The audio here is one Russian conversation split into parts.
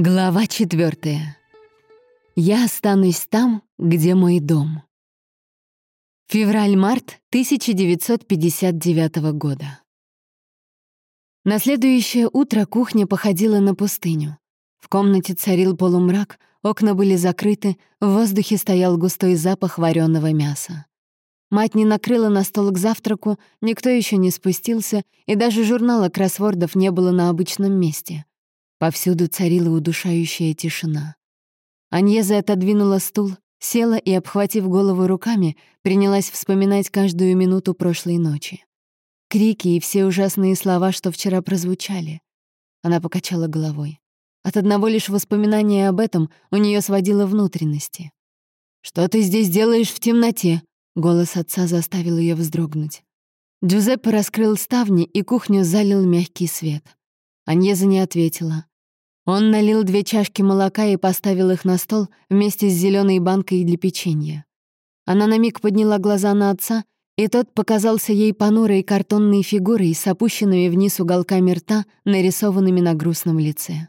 Глава четвертая. Я останусь там, где мой дом. Февраль-март 1959 года. На следующее утро кухня походила на пустыню. В комнате царил полумрак, окна были закрыты, в воздухе стоял густой запах вареного мяса. Мать не накрыла на стол к завтраку, никто еще не спустился, и даже журнала кроссвордов не было на обычном месте. Повсюду царила удушающая тишина. Аньеза отодвинула стул, села и, обхватив голову руками, принялась вспоминать каждую минуту прошлой ночи. Крики и все ужасные слова, что вчера прозвучали. Она покачала головой. От одного лишь воспоминания об этом у нее сводило внутренности. «Что ты здесь делаешь в темноте?» Голос отца заставил ее вздрогнуть. Джузеппе раскрыл ставни, и кухню залил мягкий свет. Аньеза не ответила. Он налил две чашки молока и поставил их на стол вместе с зеленой банкой для печенья. Она на миг подняла глаза на отца, и тот показался ей понурой картонной фигурой с опущенными вниз уголками рта, нарисованными на грустном лице.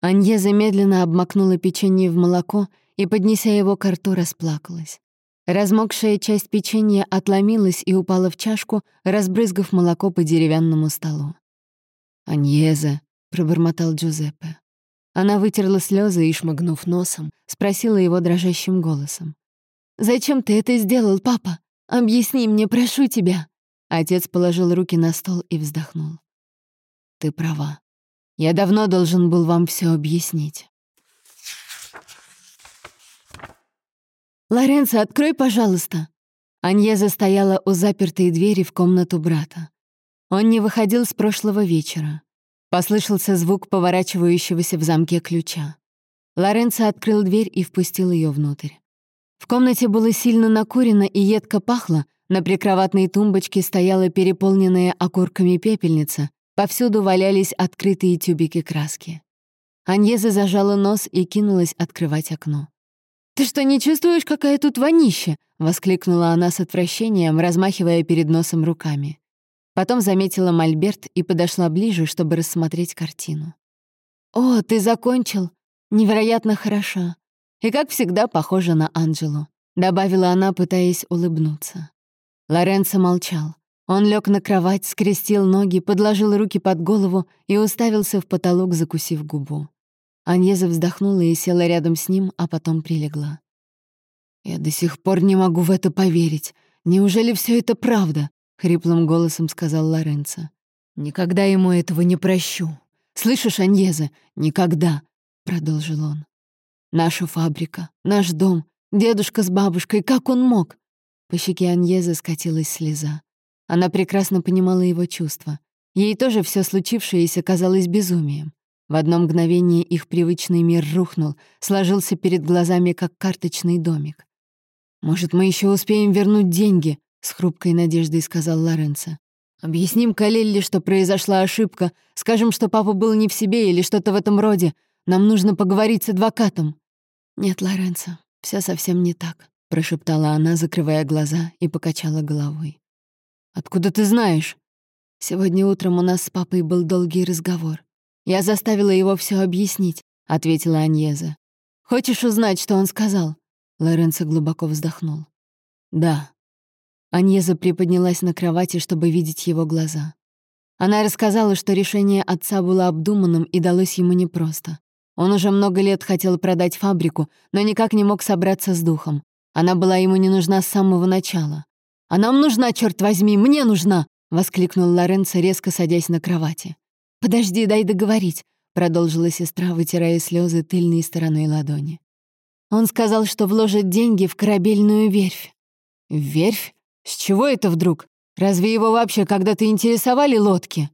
Анье замедленно обмакнула печенье в молоко и, поднеся его к рту, расплакалась. Размокшая часть печенья отломилась и упала в чашку, разбрызгав молоко по деревянному столу. «Аньеза», — пробормотал Джузеппе. Она вытерла слезы и, шмыгнув носом, спросила его дрожащим голосом. «Зачем ты это сделал, папа? Объясни мне, прошу тебя!» Отец положил руки на стол и вздохнул. «Ты права. Я давно должен был вам все объяснить». «Лоренцо, открой, пожалуйста!» Аньеза стояла у запертой двери в комнату брата. Он не выходил с прошлого вечера. Послышался звук поворачивающегося в замке ключа. Лоренцо открыл дверь и впустил ее внутрь. В комнате было сильно накурено и едко пахло, на прикроватной тумбочке стояла переполненная окурками пепельница, повсюду валялись открытые тюбики краски. Аньеза зажала нос и кинулась открывать окно. «Ты что, не чувствуешь, какая тут вонища?» — воскликнула она с отвращением, размахивая перед носом руками. Потом заметила мольберт и подошла ближе, чтобы рассмотреть картину. «О, ты закончил! Невероятно хороша! И, как всегда, похожа на Анджелу», — добавила она, пытаясь улыбнуться. Лоренцо молчал. Он лег на кровать, скрестил ноги, подложил руки под голову и уставился в потолок, закусив губу. Аньеза вздохнула и села рядом с ним, а потом прилегла. «Я до сих пор не могу в это поверить. Неужели все это правда?» — хриплым голосом сказал Лоренцо. «Никогда ему этого не прощу. Слышишь, Аньеза, никогда!» — продолжил он. «Наша фабрика, наш дом, дедушка с бабушкой, как он мог?» По щеке Аньезы скатилась слеза. Она прекрасно понимала его чувства. Ей тоже все случившееся казалось безумием. В одно мгновение их привычный мир рухнул, сложился перед глазами, как карточный домик. «Может, мы еще успеем вернуть деньги?» С хрупкой надеждой сказал Лоренцо. «Объясним Калелли, что произошла ошибка, скажем, что папа был не в себе или что-то в этом роде. Нам нужно поговорить с адвокатом». «Нет, Лоренцо, все совсем не так», — прошептала она, закрывая глаза и покачала головой. «Откуда ты знаешь?» «Сегодня утром у нас с папой был долгий разговор. Я заставила его все объяснить», — ответила Аньеза. «Хочешь узнать, что он сказал?» Лоренцо глубоко вздохнул. «Да», Аньеза приподнялась на кровати, чтобы видеть его глаза. Она рассказала, что решение отца было обдуманным и далось ему непросто. Он уже много лет хотел продать фабрику, но никак не мог собраться с духом. Она была ему не нужна с самого начала. «А нам нужна, черт возьми, мне нужна!» — воскликнул Лоренцо, резко садясь на кровати. «Подожди, дай договорить», — продолжила сестра, вытирая слезы тыльной стороной ладони. Он сказал, что вложит деньги в корабельную верфь. «Верфь?» С чего это вдруг? Разве его вообще когда-то интересовали лодки?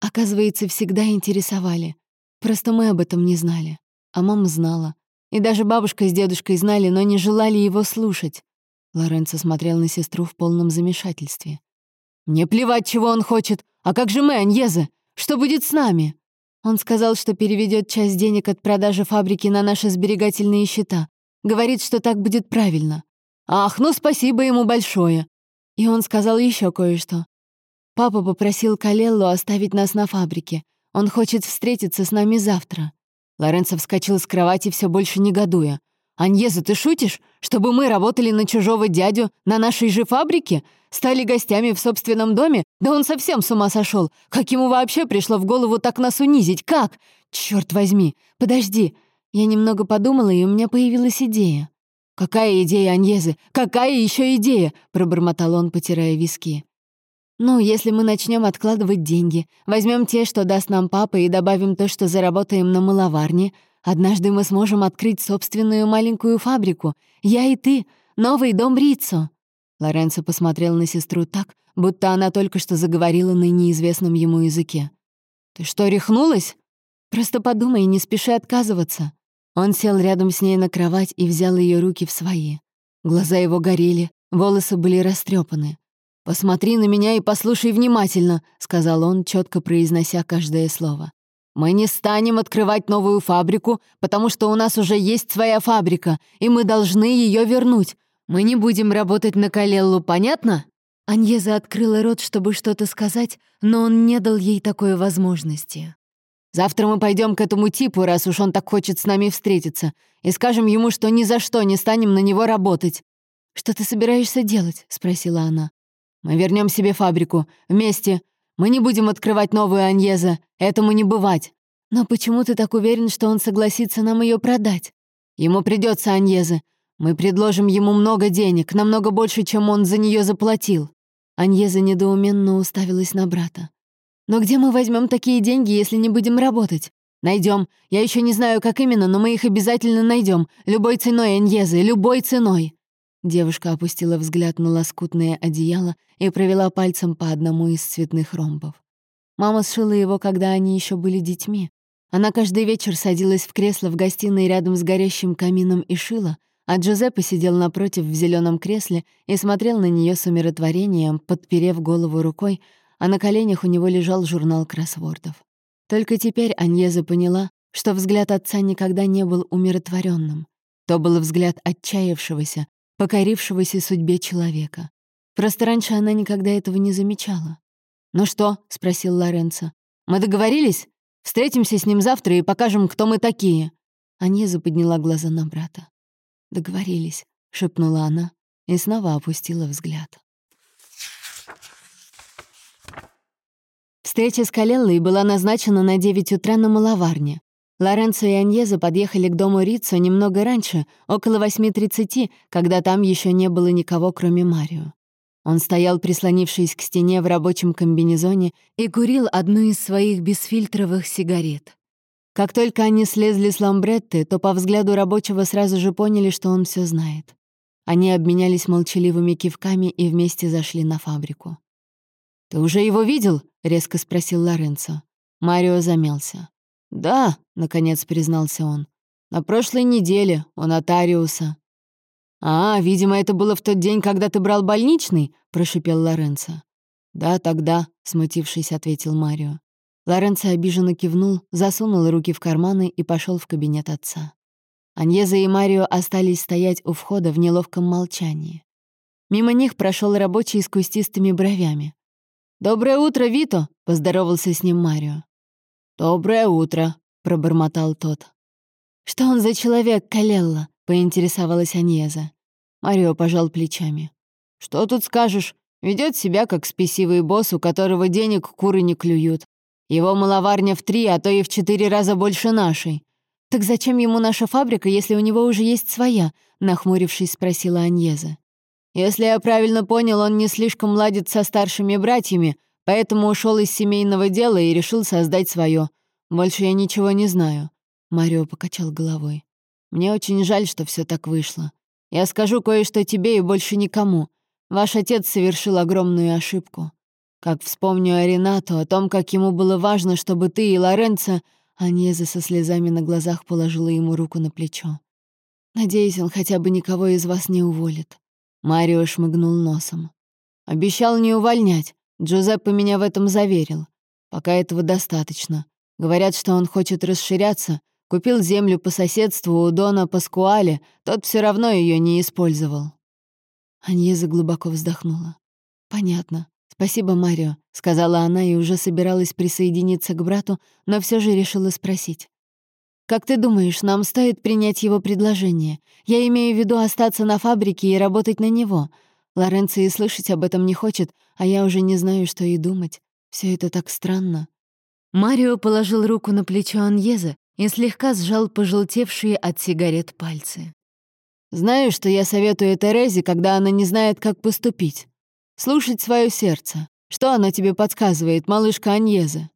Оказывается, всегда интересовали. Просто мы об этом не знали. А мама знала. И даже бабушка с дедушкой знали, но не желали его слушать. Лоренцо смотрел на сестру в полном замешательстве. «Мне плевать, чего он хочет. А как же мы, Аньеза? Что будет с нами?» Он сказал, что переведет часть денег от продажи фабрики на наши сберегательные счета. Говорит, что так будет правильно. «Ах, ну спасибо ему большое. И он сказал еще кое-что. Папа попросил Калеллу оставить нас на фабрике. Он хочет встретиться с нами завтра. Лоренцо вскочил с кровати, все больше негодуя. «Аньеза, ты шутишь? Чтобы мы работали на чужого дядю на нашей же фабрике? Стали гостями в собственном доме? Да он совсем с ума сошел. Как ему вообще пришло в голову так нас унизить? Как? Черт возьми! Подожди!» Я немного подумала, и у меня появилась идея. «Какая идея, Аньезы? Какая еще идея?» — пробормотал он, потирая виски. «Ну, если мы начнем откладывать деньги, возьмем те, что даст нам папа, и добавим то, что заработаем на маловарне, однажды мы сможем открыть собственную маленькую фабрику. Я и ты. Новый дом Риццо». Лоренцо посмотрел на сестру так, будто она только что заговорила на неизвестном ему языке. «Ты что, рехнулась? Просто подумай, не спеши отказываться». Он сел рядом с ней на кровать и взял ее руки в свои. Глаза его горели, волосы были растрепаны. «Посмотри на меня и послушай внимательно», — сказал он, четко произнося каждое слово. «Мы не станем открывать новую фабрику, потому что у нас уже есть своя фабрика, и мы должны ее вернуть. Мы не будем работать на Калеллу, понятно?» Аньеза открыла рот, чтобы что-то сказать, но он не дал ей такой возможности. Завтра мы пойдем к этому типу, раз уж он так хочет с нами встретиться, и скажем ему, что ни за что не станем на него работать». «Что ты собираешься делать?» — спросила она. «Мы вернем себе фабрику. Вместе. Мы не будем открывать новую Аньеза. Этому не бывать». «Но почему ты так уверен, что он согласится нам ее продать?» «Ему придется Аньеза. Мы предложим ему много денег, намного больше, чем он за нее заплатил». Аньеза недоуменно уставилась на брата. Но где мы возьмем такие деньги, если не будем работать? Найдем. Я еще не знаю, как именно, но мы их обязательно найдем. Любой ценой, Эньезы, любой ценой. Девушка опустила взгляд на лоскутное одеяло и провела пальцем по одному из цветных ромбов. Мама сшила его, когда они еще были детьми. Она каждый вечер садилась в кресло в гостиной рядом с горящим камином и шила, а Джузеппе сидел напротив в зеленом кресле и смотрел на нее с умиротворением, подперев голову рукой, а на коленях у него лежал журнал кроссвордов. Только теперь Аньеза поняла, что взгляд отца никогда не был умиротворенным. То был взгляд отчаявшегося, покорившегося судьбе человека. Просто раньше она никогда этого не замечала. «Ну что?» — спросил Лоренцо. «Мы договорились? Встретимся с ним завтра и покажем, кто мы такие». Аньеза подняла глаза на брата. «Договорились», — шепнула она и снова опустила взгляд. Встреча с Калеллой была назначена на 9 утра на Маловарне. Лоренцо и Аньеза подъехали к дому Риццо немного раньше, около 8.30, когда там еще не было никого, кроме Марио. Он стоял, прислонившись к стене в рабочем комбинезоне, и курил одну из своих бесфильтровых сигарет. Как только они слезли с ламбретты, то по взгляду рабочего сразу же поняли, что он все знает. Они обменялись молчаливыми кивками и вместе зашли на фабрику. «Ты уже его видел?» — резко спросил Лоренцо. Марио замялся. «Да», — наконец признался он. «На прошлой неделе, у нотариуса». «А, видимо, это было в тот день, когда ты брал больничный?» — прошипел Лоренцо. «Да, тогда», — смутившись, ответил Марио. Лоренцо обиженно кивнул, засунул руки в карманы и пошел в кабинет отца. Аньеза и Марио остались стоять у входа в неловком молчании. Мимо них прошел рабочий с кустистыми бровями. «Доброе утро, Вито!» — поздоровался с ним Марио. «Доброе утро!» — пробормотал тот. «Что он за человек, Калелла?» — поинтересовалась Аньеза. Марио пожал плечами. «Что тут скажешь? Ведет себя как спесивый босс, у которого денег куры не клюют. Его маловарня в три, а то и в четыре раза больше нашей. Так зачем ему наша фабрика, если у него уже есть своя?» — нахмурившись, спросила Аньеза. Если я правильно понял, он не слишком ладит со старшими братьями, поэтому ушел из семейного дела и решил создать свое. Больше я ничего не знаю». Марио покачал головой. «Мне очень жаль, что все так вышло. Я скажу кое-что тебе и больше никому. Ваш отец совершил огромную ошибку. Как вспомню о Ренато, о том, как ему было важно, чтобы ты и Лоренцо...» Аньеза со слезами на глазах положила ему руку на плечо. «Надеюсь, он хотя бы никого из вас не уволит. Марио шмыгнул носом. «Обещал не увольнять. Джузеппе меня в этом заверил. Пока этого достаточно. Говорят, что он хочет расширяться. Купил землю по соседству у Дона Паскуале, тот все равно ее не использовал». Аньеза глубоко вздохнула. «Понятно. Спасибо, Марио», — сказала она и уже собиралась присоединиться к брату, но все же решила спросить. Как ты думаешь, нам стоит принять его предложение? Я имею в виду остаться на фабрике и работать на него. Лоренцо и слышать об этом не хочет, а я уже не знаю, что и думать. Все это так странно». Марио положил руку на плечо Аньеза и слегка сжал пожелтевшие от сигарет пальцы. «Знаю, что я советую Терезе, когда она не знает, как поступить. Слушать свое сердце. Что оно тебе подсказывает, малышка Аньеза?»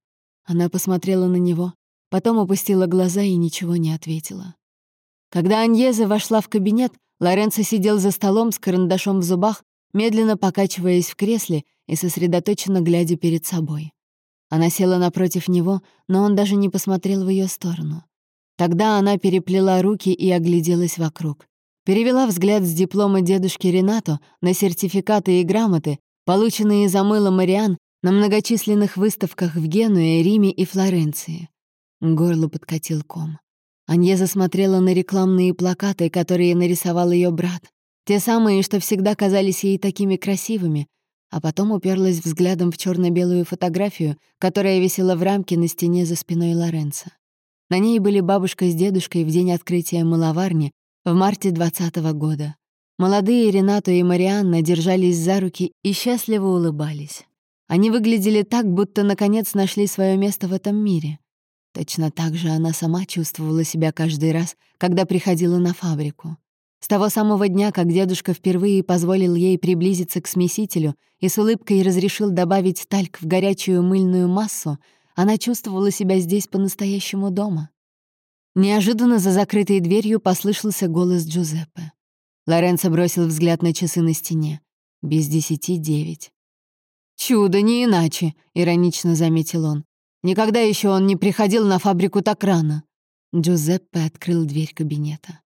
Она посмотрела на него, потом опустила глаза и ничего не ответила. Когда Аньеза вошла в кабинет, Лоренцо сидел за столом с карандашом в зубах, медленно покачиваясь в кресле и сосредоточенно глядя перед собой. Она села напротив него, но он даже не посмотрел в ее сторону. Тогда она переплела руки и огляделась вокруг. Перевела взгляд с диплома дедушки Ренато на сертификаты и грамоты, полученные за мыло Мариан на многочисленных выставках в Генуе, Риме и Флоренции. Горло подкатил ком. Анье засмотрела на рекламные плакаты, которые нарисовал ее брат. Те самые, что всегда казались ей такими красивыми, а потом уперлась взглядом в черно белую фотографию, которая висела в рамке на стене за спиной Лоренца. На ней были бабушка с дедушкой в день открытия мыловарни в марте двадцатого года. Молодые Ренато и Марианна держались за руки и счастливо улыбались. Они выглядели так, будто наконец нашли свое место в этом мире. Точно так же она сама чувствовала себя каждый раз, когда приходила на фабрику. С того самого дня, как дедушка впервые позволил ей приблизиться к смесителю и с улыбкой разрешил добавить тальк в горячую мыльную массу, она чувствовала себя здесь по-настоящему дома. Неожиданно за закрытой дверью послышался голос Джузеппе. Лоренцо бросил взгляд на часы на стене. Без десяти девять. «Чудо, не иначе», — иронично заметил он. «Никогда еще он не приходил на фабрику так рано». Джузеппе открыл дверь кабинета.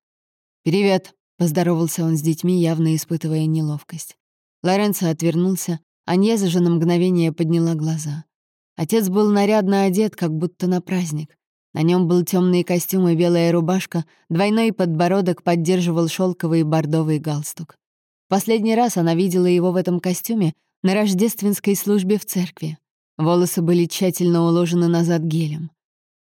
«Привет», — поздоровался он с детьми, явно испытывая неловкость. Лоренцо отвернулся, Аньеза же на мгновение подняла глаза. Отец был нарядно одет, как будто на праздник. На нем был темный костюм и белая рубашка, двойной подбородок поддерживал шелковый бордовый галстук. Последний раз она видела его в этом костюме на рождественской службе в церкви. Волосы были тщательно уложены назад гелем.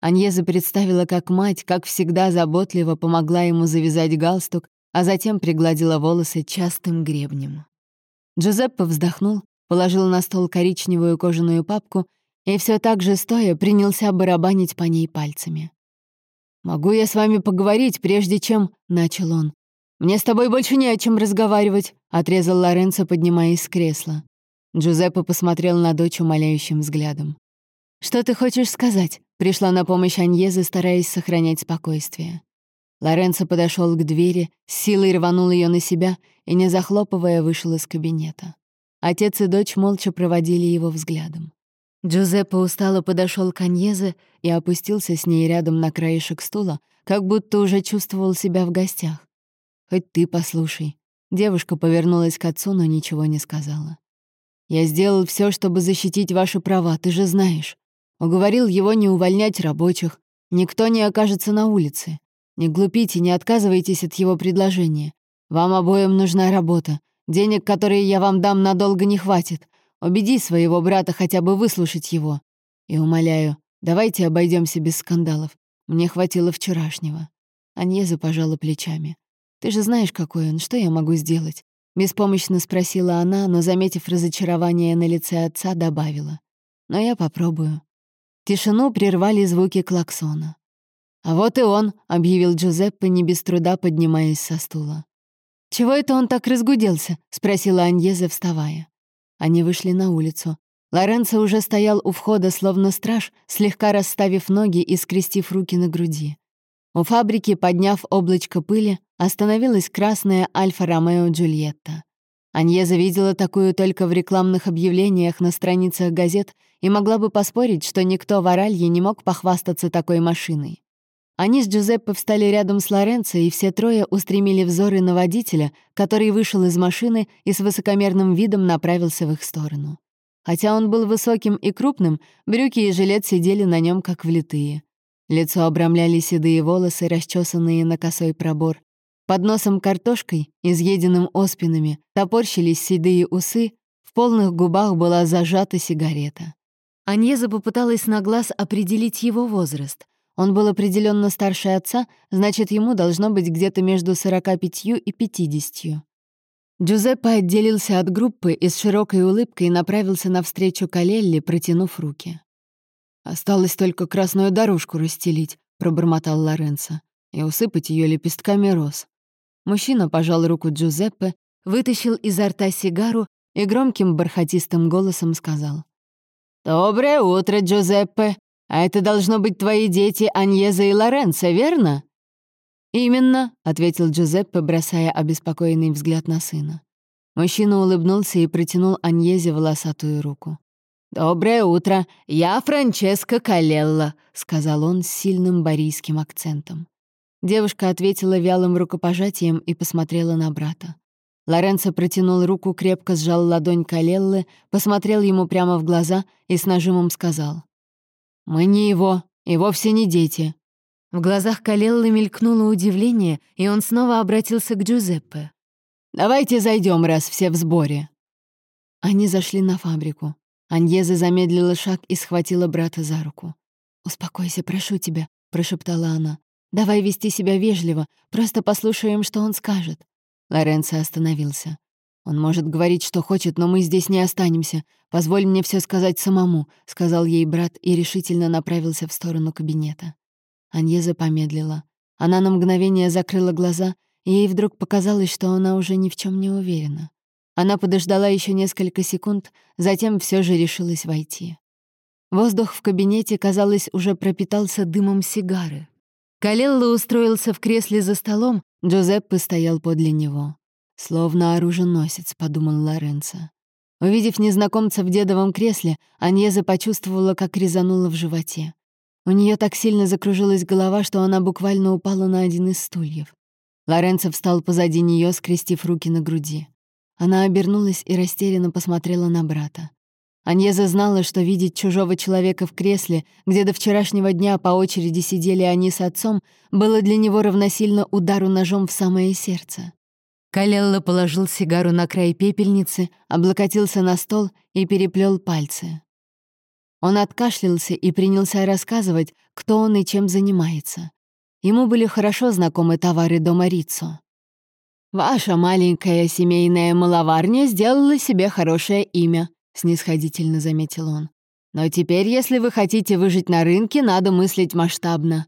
Аньеза представила, как мать, как всегда, заботливо помогла ему завязать галстук, а затем пригладила волосы частым гребнем. Джузеппе вздохнул, положил на стол коричневую кожаную папку и все так же стоя принялся барабанить по ней пальцами. «Могу я с вами поговорить, прежде чем...» — начал он. «Мне с тобой больше не о чем разговаривать», — отрезал Лоренцо, поднимаясь с кресла. Джузеппе посмотрел на дочь умоляющим взглядом. «Что ты хочешь сказать?» — пришла на помощь Аньезе, стараясь сохранять спокойствие. Лоренцо подошел к двери, с силой рванул ее на себя и, не захлопывая, вышел из кабинета. Отец и дочь молча проводили его взглядом. Джузеппе устало подошел к Аньезе и опустился с ней рядом на краешек стула, как будто уже чувствовал себя в гостях. «Хоть ты послушай». Девушка повернулась к отцу, но ничего не сказала. «Я сделал все, чтобы защитить ваши права, ты же знаешь. Уговорил его не увольнять рабочих. Никто не окажется на улице. Не глупите, не отказывайтесь от его предложения. Вам обоим нужна работа. Денег, которые я вам дам, надолго не хватит. Убеди своего брата хотя бы выслушать его. И умоляю, давайте обойдемся без скандалов. Мне хватило вчерашнего». Аньеза пожала плечами. «Ты же знаешь, какой он, что я могу сделать?» Беспомощно спросила она, но, заметив разочарование на лице отца, добавила. «Но я попробую». Тишину прервали звуки клаксона. «А вот и он», — объявил Джузеппе, не без труда поднимаясь со стула. «Чего это он так разгуделся?» — спросила Аньеза, вставая. Они вышли на улицу. Лоренцо уже стоял у входа, словно страж, слегка расставив ноги и скрестив руки на груди. У фабрики, подняв облачко пыли, остановилась красная Альфа-Ромео Джульетта. Аньеза видела такую только в рекламных объявлениях на страницах газет и могла бы поспорить, что никто в Оралье не мог похвастаться такой машиной. Они с Джузеппе встали рядом с Лоренцо, и все трое устремили взоры на водителя, который вышел из машины и с высокомерным видом направился в их сторону. Хотя он был высоким и крупным, брюки и жилет сидели на нем как влитые. Лицо обрамляли седые волосы, расчесанные на косой пробор. Под носом картошкой, изъеденным оспинами, топорщились седые усы, в полных губах была зажата сигарета. Аньеза попыталась на глаз определить его возраст — Он был определенно старше отца, значит, ему должно быть где-то между 45 и 50. Джузеппе отделился от группы и с широкой улыбкой направился навстречу Калелли, протянув руки. «Осталось только красную дорожку расстелить», — пробормотал Лоренцо, «и усыпать ее лепестками роз». Мужчина пожал руку Джузеппе, вытащил изо рта сигару и громким бархатистым голосом сказал. «Доброе утро, Джузеппе. А это должно быть твои дети Аньеза и Лоренцо, верно?» «Именно», — ответил Джузеппе, бросая обеспокоенный взгляд на сына. Мужчина улыбнулся и протянул Аньезе волосатую руку. «Доброе утро, я Франческо Калелла», — сказал он с сильным барийским акцентом. Девушка ответила вялым рукопожатием и посмотрела на брата. Лоренцо протянул руку, крепко сжал ладонь Калеллы, посмотрел ему прямо в глаза и с нажимом сказал. «Мы не его, и вовсе не дети. В глазах Калеллы мелькнуло удивление, и он снова обратился к Джузеппе. «Давайте зайдем, раз все в сборе». Они зашли на фабрику. Аньеза замедлила шаг и схватила брата за руку. «Успокойся, прошу тебя», — прошептала она. «Давай вести себя вежливо, просто послушаем, что он скажет». Лоренцо остановился. «Он может говорить, что хочет, но мы здесь не останемся. Позволь мне все сказать самому», — сказал ей брат и решительно направился в сторону кабинета. Аньеза помедлила. Она на мгновение закрыла глаза, и ей вдруг показалось, что она уже ни в чем не уверена. Она подождала еще несколько секунд, затем все же решилась войти. Воздух в кабинете, казалось, уже пропитался дымом сигары. Калелло устроился в кресле за столом, Джузеппе стоял подле него. «Словно оруженосец», — подумал Лоренцо. Увидев незнакомца в дедовом кресле, Аньеза почувствовала, как резанула в животе. У нее так сильно закружилась голова, что она буквально упала на один из стульев. Лоренцо встал позади нее, скрестив руки на груди. Она обернулась и растерянно посмотрела на брата. Аньеза знала, что видеть чужого человека в кресле, где до вчерашнего дня по очереди сидели они с отцом, было для него равносильно удару ножом в самое сердце. Калелла положил сигару на край пепельницы, облокотился на стол и переплел пальцы. Он откашлялся и принялся рассказывать, кто он и чем занимается. Ему были хорошо знакомы товары дома Риццо. «Ваша маленькая семейная маловарня сделала себе хорошее имя», — снисходительно заметил он. «Но теперь, если вы хотите выжить на рынке, надо мыслить масштабно.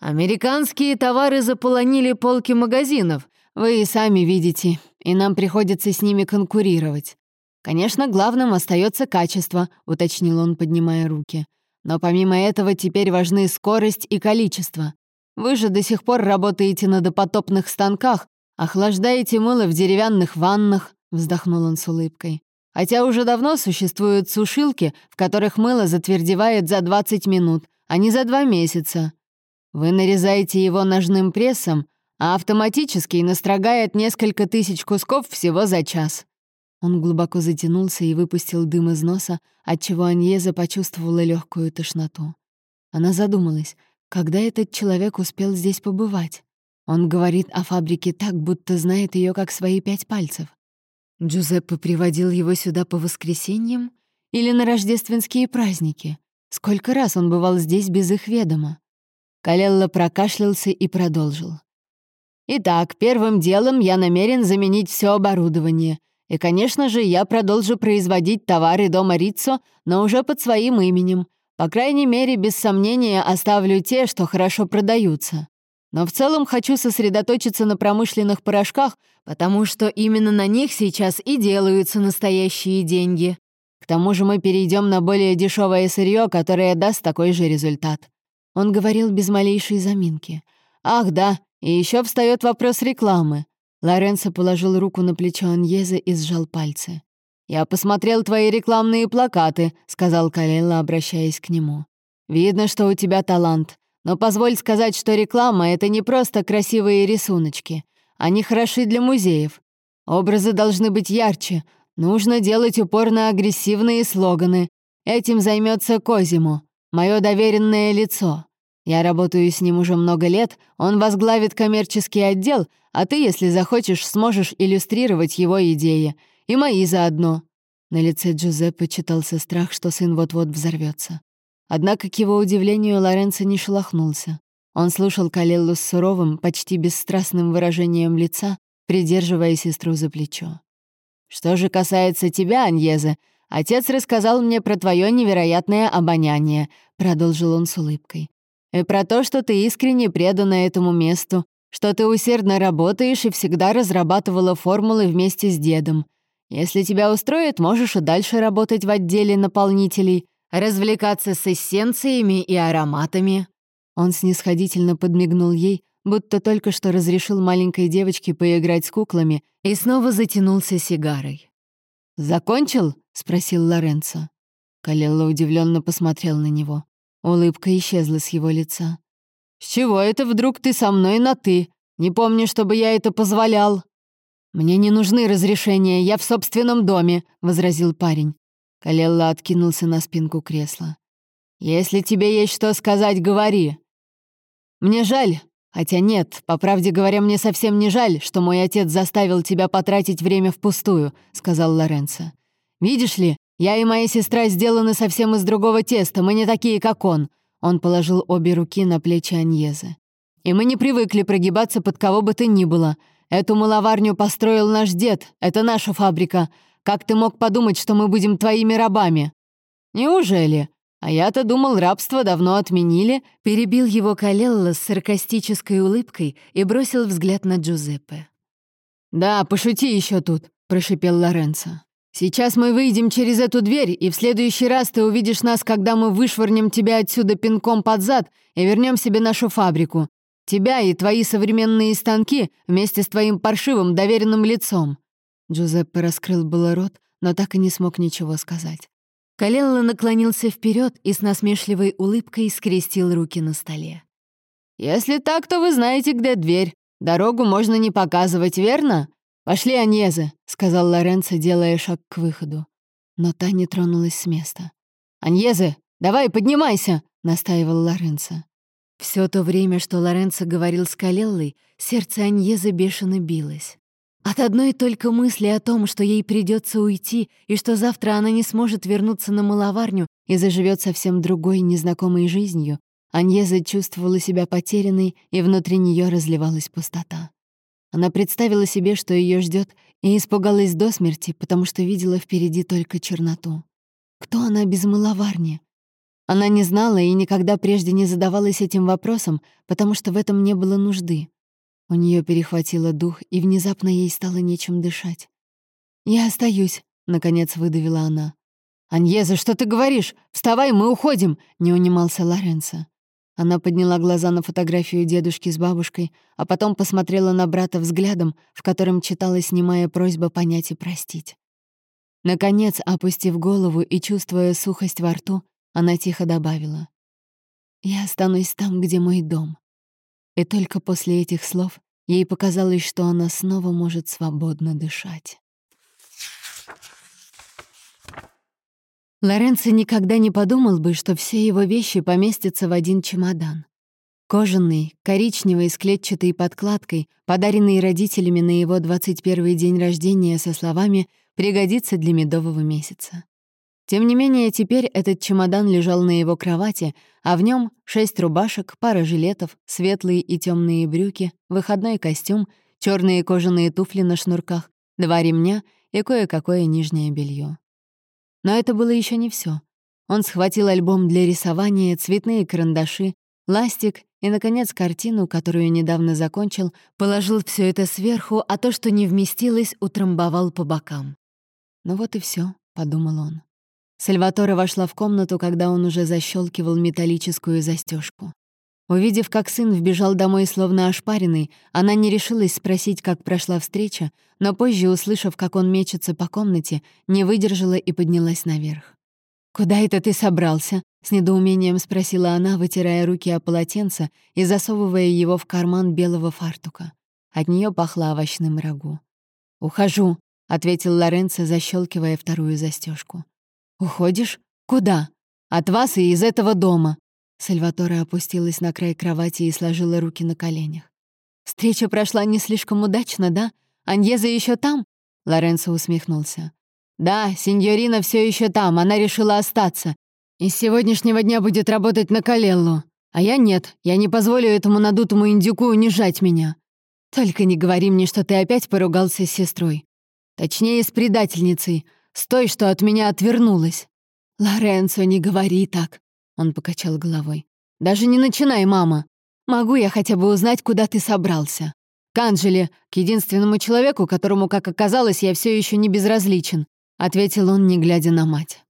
Американские товары заполонили полки магазинов, вы и сами видите, и нам приходится с ними конкурировать. «Конечно, главным остается качество», — уточнил он, поднимая руки. «Но помимо этого теперь важны скорость и количество. Вы же до сих пор работаете на допотопных станках, охлаждаете мыло в деревянных ваннах», — вздохнул он с улыбкой. «Хотя уже давно существуют сушилки, в которых мыло затвердевает за 20 минут, а не за 2 месяца. Вы нарезаете его ножным прессом, а автоматически настрогает несколько тысяч кусков всего за час. Он глубоко затянулся и выпустил дым из носа, отчего Аньеза почувствовала легкую тошноту. Она задумалась, когда этот человек успел здесь побывать. Он говорит о фабрике так, будто знает ее как свои пять пальцев. Джузеппе приводил его сюда по воскресеньям или на рождественские праздники? Сколько раз он бывал здесь без их ведома? Калелла прокашлялся и продолжил. «Итак, первым делом я намерен заменить все оборудование. И, конечно же, я продолжу производить товары дома Риццо, но уже под своим именем. По крайней мере, без сомнения, оставлю те, что хорошо продаются. Но в целом хочу сосредоточиться на промышленных порошках, потому что именно на них сейчас и делаются настоящие деньги. К тому же мы перейдем на более дешевое сырье, которое даст такой же результат. Он говорил без малейшей заминки. Ах, да, и еще встает вопрос рекламы. Лоренцо положил руку на плечо Аньеза и сжал пальцы. «Я посмотрел твои рекламные плакаты», — сказал Калелла, обращаясь к нему. «Видно, что у тебя талант. Но позволь сказать, что реклама — это не просто красивые рисуночки. Они хороши для музеев. Образы должны быть ярче. Нужно делать упор на агрессивные слоганы. Этим займется Козимо, мое доверенное лицо. Я работаю с ним уже много лет, он возглавит коммерческий отдел, а ты, если захочешь, сможешь иллюстрировать его идеи. И мои заодно». На лице Джузеппе читался страх, что сын вот-вот взорвется. Однако, к его удивлению, Лоренцо не шелохнулся. Он слушал Калеллу с суровым, почти бесстрастным выражением лица, придерживая сестру за плечо. «Что же касается тебя, Аньезе, отец рассказал мне про твое невероятное обоняние», — продолжил он с улыбкой. «И про то, что ты искренне предана этому месту, что ты усердно работаешь и всегда разрабатывала формулы вместе с дедом. Если тебя устроит, можешь и дальше работать в отделе наполнителей, развлекаться с эссенциями и ароматами». Он снисходительно подмигнул ей, будто только что разрешил маленькой девочке поиграть с куклами и снова затянулся сигарой. «Закончил?» — спросил Лоренцо. Калелла удивленно посмотрел на него. Улыбка исчезла с его лица. «С чего это вдруг ты со мной на «ты»? Не помню, чтобы я это позволял». «Мне не нужны разрешения, я в собственном доме», — возразил парень. Калелла откинулся на спинку кресла. «Если тебе есть что сказать, говори». «Мне жаль, Хотя нет, по правде говоря, мне совсем не жаль, что мой отец заставил тебя потратить время впустую», — сказал Лоренцо. «Видишь ли, я и моя сестра сделаны совсем из другого теста, мы не такие, как он». Он положил обе руки на плечи Аньезы. «И мы не привыкли прогибаться под кого бы то ни было. Эту маловарню построил наш дед, это наша фабрика. Как ты мог подумать, что мы будем твоими рабами?» «Неужели?» «А я-то думал, рабство давно отменили», — перебил его Калелла с саркастической улыбкой и бросил взгляд на Джузеппе. «Да, пошути еще тут», — прошипел Лоренцо. «Сейчас мы выйдем через эту дверь, и в следующий раз ты увидишь нас, когда мы вышвырнем тебя отсюда пинком под зад и вернем себе нашу фабрику. Тебя и твои современные станки вместе с твоим паршивым доверенным лицом». Джузеппе раскрыл было рот, но так и не смог ничего сказать. Калелла наклонился вперед и с насмешливой улыбкой скрестил руки на столе. «Если так, то вы знаете, где дверь. Дорогу можно не показывать, верно? Пошли, Аньезе», — сказал Лоренцо, делая шаг к выходу. Но та не тронулась с места. «Аньезе, давай, поднимайся!» — настаивал Лоренцо. Все то время, что Лоренцо говорил с Калеллой, сердце Аньезы бешено билось. От одной только мысли о том, что ей придется уйти и что завтра она не сможет вернуться на маловарню и заживет совсем другой, незнакомой жизнью, Аньеза чувствовала себя потерянной, и внутри нее разливалась пустота. Она представила себе, что ее ждет, и испугалась до смерти, потому что видела впереди только черноту. Кто она без маловарни? Она не знала и никогда прежде не задавалась этим вопросом, потому что в этом не было нужды. У нее перехватило дух, и внезапно ей стало нечем дышать. «Я остаюсь», — наконец выдавила она. «Аньеза, что ты говоришь? Вставай, мы уходим!» — не унимался Лоренцо. Она подняла глаза на фотографию дедушки с бабушкой, а потом посмотрела на брата взглядом, в котором читалась немая просьба понять и простить. Наконец, опустив голову и чувствуя сухость во рту, она тихо добавила. «Я останусь там, где мой дом. И только после этих слов ей показалось, что она снова может свободно дышать. Лоренцо никогда не подумал бы, что все его вещи поместятся в один чемодан. Кожаный, коричневый, с клетчатой подкладкой, подаренный родителями на его 21-й день рождения со словами «пригодится для медового месяца». Тем не менее, теперь этот чемодан лежал на его кровати, а в нем шесть рубашек, пара жилетов, светлые и темные брюки, выходной костюм, черные кожаные туфли на шнурках, два ремня и кое-какое нижнее белье. Но это было еще не все. Он схватил альбом для рисования, цветные карандаши, ластик и, наконец, картину, которую недавно закончил, положил все это сверху, а то, что не вместилось, утрамбовал по бокам. «Ну вот и все, подумал он. Сальватора вошла в комнату, когда он уже защелкивал металлическую застежку. Увидев, как сын вбежал домой словно ошпаренный, она не решилась спросить, как прошла встреча, но позже, услышав, как он мечется по комнате, не выдержала и поднялась наверх. «Куда это ты собрался?» — с недоумением спросила она, вытирая руки о полотенце и засовывая его в карман белого фартука. От нее пахло овощным рагу. «Ухожу», — ответил Лоренцо, защелкивая вторую застежку. «Уходишь? Куда? От вас и из этого дома!» Сальватора опустилась на край кровати и сложила руки на коленях. «Встреча прошла не слишком удачно, да? Аньеза еще там?» Лоренцо усмехнулся. «Да, сеньорина все еще там, она решила остаться. «Из сегодняшнего дня будет работать на Калеллу, а я нет, я не позволю этому надутому индюку унижать меня. Только не говори мне, что ты опять поругался с сестрой. Точнее, с предательницей, с той, что от меня отвернулась. Лоренцо, не говори так», — он покачал головой. «Даже не начинай, мама. Могу я хотя бы узнать, куда ты собрался? К Анжеле, к единственному человеку, которому, как оказалось, я все еще не безразличен», — ответил он, не глядя на мать.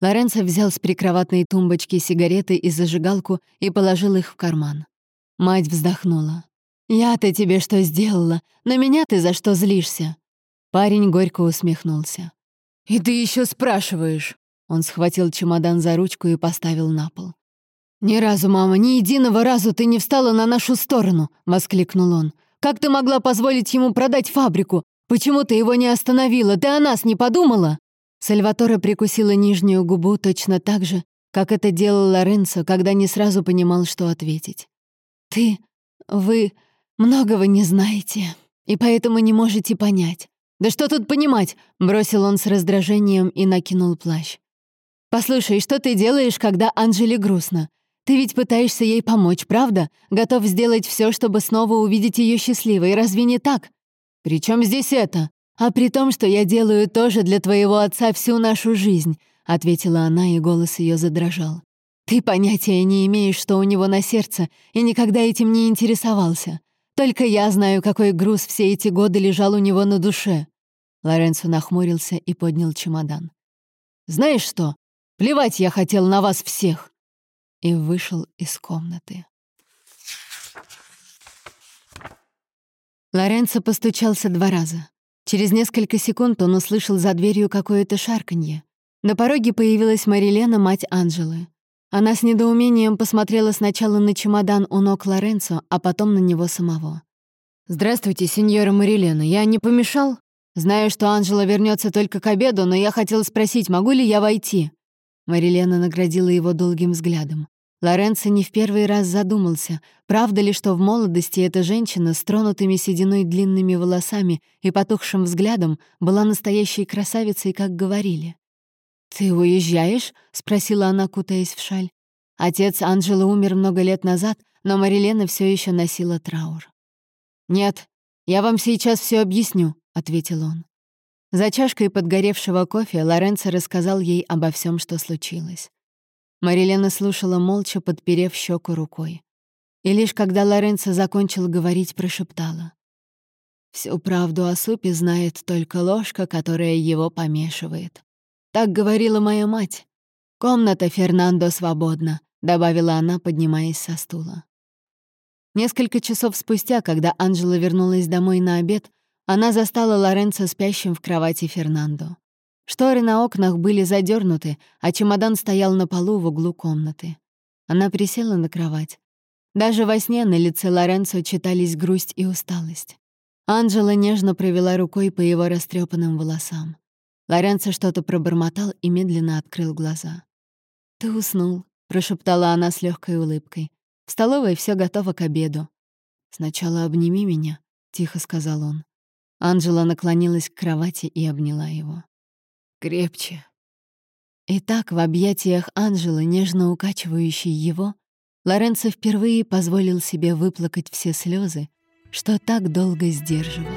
Лоренцо взял с прикроватной тумбочки сигареты и зажигалку и положил их в карман. Мать вздохнула. «Я-то тебе что сделала? На меня ты за что злишься?» Парень горько усмехнулся. «И ты еще спрашиваешь?» Он схватил чемодан за ручку и поставил на пол. «Ни разу, мама, ни единого разу ты не встала на нашу сторону!» — воскликнул он. «Как ты могла позволить ему продать фабрику? Почему ты его не остановила? Ты о нас не подумала?» Сальваторе прикусила нижнюю губу точно так же, как это делал Лоренцо, когда не сразу понимал, что ответить. «Ты... вы многого не знаете, и поэтому не можете понять. Да что тут понимать?» — бросил он с раздражением и накинул плащ. «Послушай, что ты делаешь, когда Анжеле грустно? Ты ведь пытаешься ей помочь, правда? Готов сделать все, чтобы снова увидеть ее счастливой, разве не так? При чем здесь это? А при том, что я делаю тоже для твоего отца всю нашу жизнь», — ответила она, и голос ее задрожал. «Ты понятия не имеешь, что у него на сердце, и никогда этим не интересовался. Только я знаю, какой груз все эти годы лежал у него на душе». Лоренцо нахмурился и поднял чемодан. «Знаешь что? Плевать я хотел на вас всех!» И вышел из комнаты. Лоренцо постучался два раза. Через несколько секунд он услышал за дверью какое-то шарканье. На пороге появилась Марилена, мать Анжелы. Она с недоумением посмотрела сначала на чемодан у ног Лоренцо, а потом на него самого. «Здравствуйте, сеньора Марилена, я не помешал? Знаю, что Анжела вернется только к обеду, но я хотела спросить, могу ли я войти?» Марилена наградила его долгим взглядом. Лоренцо не в первый раз задумался, правда ли, что в молодости эта женщина с тронутыми сединой длинными волосами и потухшим взглядом была настоящей красавицей, как говорили. «Ты уезжаешь?» — спросила она, кутаясь в шаль. Отец Анжелы умер много лет назад, но Марилена все еще носила траур. «Нет, я вам сейчас все объясню», — ответил он. За чашкой подгоревшего кофе Лоренцо рассказал ей обо всем, что случилось. Марилена слушала молча, подперев щеку рукой. И лишь когда Лоренцо закончил говорить, прошептала. «Всю правду о супе знает только ложка, которая его помешивает. Так говорила моя мать. Комната Фернандо свободна», — добавила она, поднимаясь со стула. Несколько часов спустя, когда Анжела вернулась домой на обед, она застала Лоренцо спящим в кровати Фернандо. Шторы на окнах были задернуты, а чемодан стоял на полу в углу комнаты. Она присела на кровать. Даже во сне на лице Лоренцо читались грусть и усталость. Анжела нежно провела рукой по его растрепанным волосам. Лоренцо что-то пробормотал и медленно открыл глаза. «Ты уснул», — прошептала она с легкой улыбкой. «В столовой все готово к обеду». «Сначала обними меня», — тихо сказал он. Анжела наклонилась к кровати и обняла его. «Крепче». И так в объятиях Анжелы, нежно укачивающей его, Лоренцо впервые позволил себе выплакать все слезы, что так долго сдерживал.